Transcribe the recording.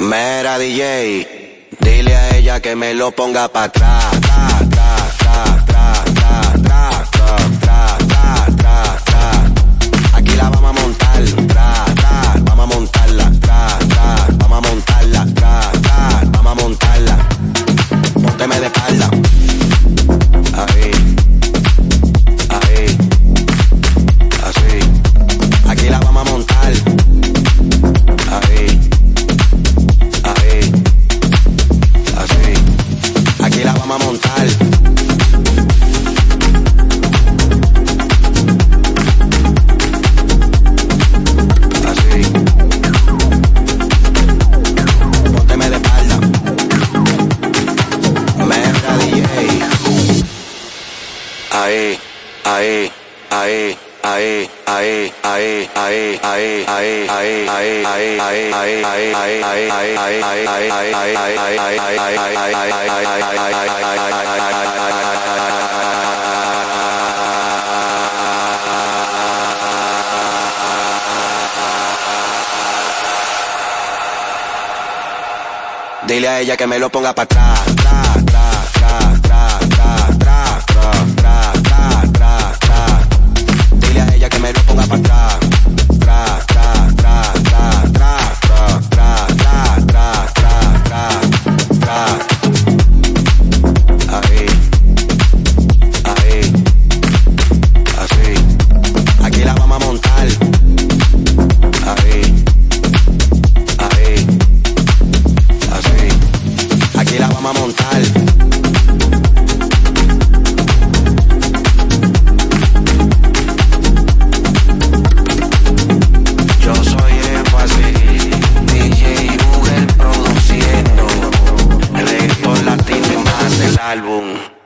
Mera DJ, dile a ella que me lo ponga pa' atrás, tra, tra, tra, tra, tra, tra. ae, ae, ae. Ae, ae, ae, ae, ae, ae, ae, ae, ae, ae, ae, ae, ae, ae, ae, ae, Dile a ella que me lo ponga para atrás, atrás, atrás. álbum.